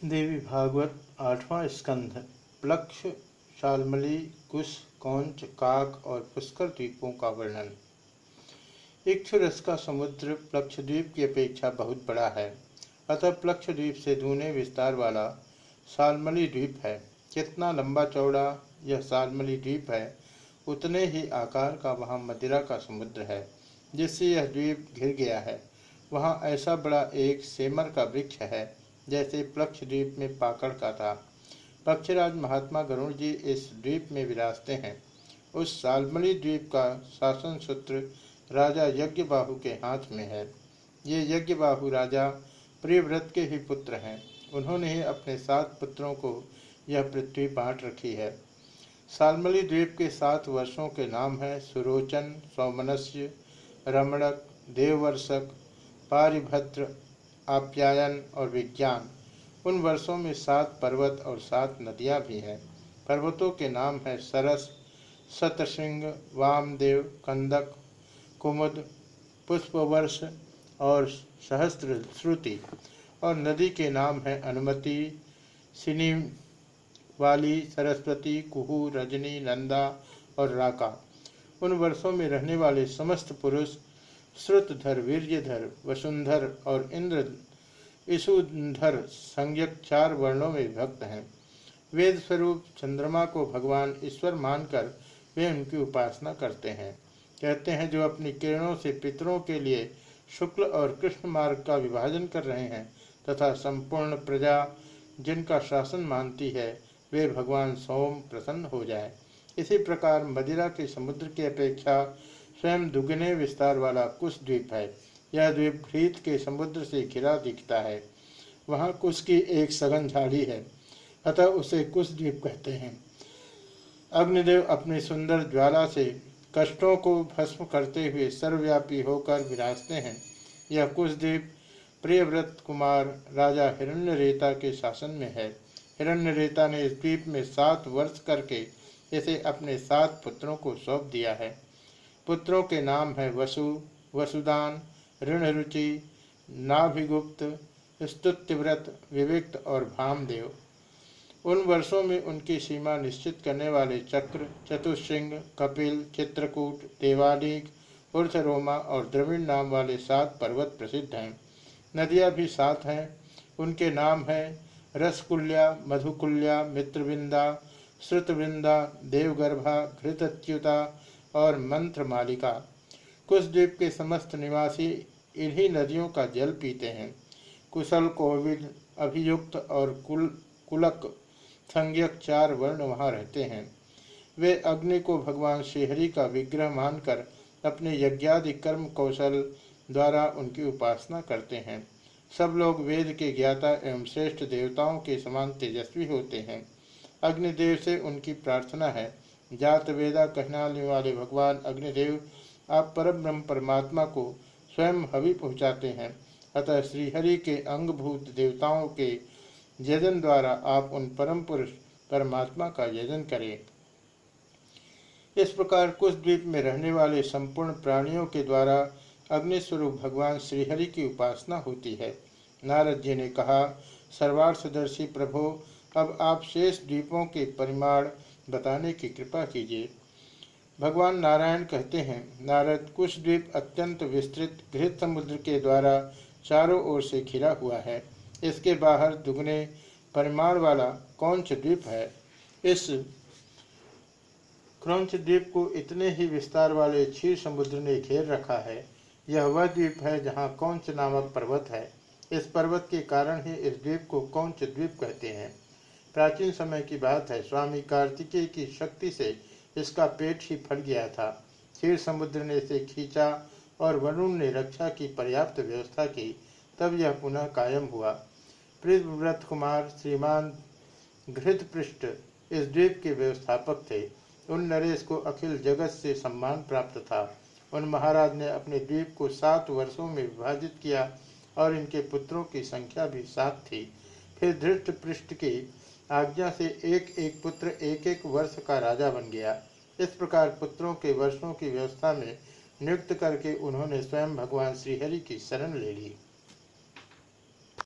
देवी भागवत आठवां स्कंध। प्लक्ष, शालमली, कुश, कौंच, काक और पुष्कर द्वीपों का वर्णन। इक्षुरस का समुद्र प्लक्ष द्वीप की अपेक्षा बहुत बड़ा है। अतः प्लक्ष द्वीप से दूने विस्तार वाला शालमली द्वीप है। कितना लंबा चौड़ा यह शालमली द्वीप है, उतने ही आकार का वहाँ मदिरा का समुद्र है, जिससे यह द्वीप घिर गया है। वहाँ ऐसा बड़ा एक सेमर का वृक्ष है जैसे प्लक्ष द्वीप में पाकड़ का था। पक्षराज महात्मा गरुण जी इस द्वीप में विराजते हैं। उस सालमली द्वीप का शासन सूत्र राजा यज्ञ बाहु के हाथ में है। ये यज्ञ बाहु राजा प्रियव्रत के ही पुत्र हैं। उन्होंने ही अपने सात पुत्रों को यह पृथ्वी बांट रखी है। सालमली द्वीप के सात वर्षों के नाम हैं सुरोचन, सौमनस्य, रमणक, देववर्षक, पारिभद्र आप्यायन और विज्ञान। उन वर्षों में सात पर्वत और सात नदियाँ भी हैं। पर्वतों के नाम हैं सरस, सतसिंह, वामदेव, कंदक, कुमुद, पुष्पवर्ष और सहस्त्र श्रुति। और नदी के नाम हैं अनुमति सिनी वाली सरस्वती, कुहू, रजनी, नंदा और राका। उन वर्षों में रहने वाले समस्त पुरुष श्रुतधर वीर्यधर वसुंधर और इंद्र ईशुधर संज्ञक चार वर्णों में विभक्त हैं। वेद स्वरूप चंद्रमा को भगवान ईश्वर मानकर वे उनकी उपासना करते हैं। कहते हैं, जो अपनी किरणों से पितरों के लिए शुक्ल और कृष्ण मार्ग का विभाजन कर रहे हैं तथा संपूर्ण प्रजा जिनका शासन मानती है, वे भगवान सोम प्रसन्न हो जाए। इसी प्रकार मदिरा के समुद्र की अपेक्षा स्वयं दुगने विस्तार वाला कुश द्वीप है। यह द्वीप घृत के समुद्र से घिरा दिखता है। वहाँ कुश की एक सघन झाड़ी है। अतः उसे कुश द्वीप कहते हैं। अग्निदेव अपनी सुंदर ज्वाला से कष्टों को भस्म करते हुए सर्वव्यापी होकर विराजते हैं। यह कुश द्वीप प्रियव्रत कुमार, राजा हिरण्यरेता के शासन में है। हिरण्यरेता ने इस द्वीप में सात वर्ष करके इसे अपने सात पुत्रों को सौंप दिया है। पुत्रों के नाम है वसु, वसुदान, ऋणरुचि, नाभिगुप्त स्तुत्यव्रत विविक्त और भामदेव। उन वर्षों में उनकी सीमा निश्चित करने वाले चक्र चतुश्रृंग कपिल, चित्रकूट देवालिक उर्थरोमा और द्रविण नाम वाले सात पर्वत प्रसिद्ध हैं। नदियाँ भी सात हैं। उनके नाम हैं रसकुल्या, मधुकुल्या, मित्रविंदा, श्रुतवृंदा, देवगर्भा, घृतच्युता और मंत्र मालिका कुशद्वीप के समस्त निवासी इन्हीं नदियों का जल पीते हैं। कुशल कोविद, अभियुक्त और कुल, कुलक संज्ञक चार वर्ण वहाँ रहते हैं। वे अग्नि को भगवान श्रीहरि का विग्रह मानकर अपने यज्ञादि कर्म कौशल द्वारा उनकी उपासना करते हैं। सब लोग वेद के ज्ञाता एवं श्रेष्ठ देवताओं के समान तेजस्वी होते हैं। अग्निदेव से उनकी प्रार्थना है जात वेदा कहनाने वाले भगवान अग्निदेव आप परम ब्रह्म परमात्मा को स्वयं हवि पहुँचाते हैं। अतः श्रीहरि के अंगभूत देवताओं के यजन द्वारा आप उन परम पुरुष परमात्मा का यजन करें। इस प्रकार कुछ द्वीप में रहने वाले संपूर्ण प्राणियों के द्वारा अग्निस्वरूप भगवान श्रीहरि की उपासना होती है। नारद जी ने कहा, सर्वार्थदर्शी प्रभो, अब आप शेष द्वीपों के परिमाण बताने की कृपा कीजिए। भगवान नारायण कहते हैं, नारद कुश द्वीप अत्यंत विस्तृत घृत समुद्र के द्वारा चारों ओर से घिरा हुआ है। इसके बाहर दुगने परिमाण वाला कौंच द्वीप है। इस क्रौच द्वीप को इतने ही विस्तार वाले क्षीर समुद्र ने घेर रखा है। यह वह द्वीप है जहाँ कौंच नामक पर्वत है। इस पर्वत के कारण ही इस द्वीप को कौंच द्वीप कहते हैं। प्राचीन समय की बात है। स्वामी कार्तिकेय की शक्ति से इसका पेट ही फट गया था। क्षीर समुद्र ने इसे खींचा और वरुण ने रक्षा की पर्याप्त व्यवस्था की, तब यह पुनः कायम हुआ। पृथ्व्रत कुमार, श्रीमान घृत पृष्ठ इस द्वीप के व्यवस्थापक थे। उन नरेश को अखिल जगत से सम्मान प्राप्त था। उन महाराज ने अपने द्वीप को सात वर्षों में विभाजित किया और इनके पुत्रों की संख्या भी सात थी। फिर धृष्ट पृष्ठ की आज्ञा से एक एक पुत्र एक एक वर्ष का राजा बन गया। इस प्रकार पुत्रों के वर्षों की व्यवस्था में नियुक्त करके उन्होंने स्वयं भगवान श्रीहरि की शरण ले ली।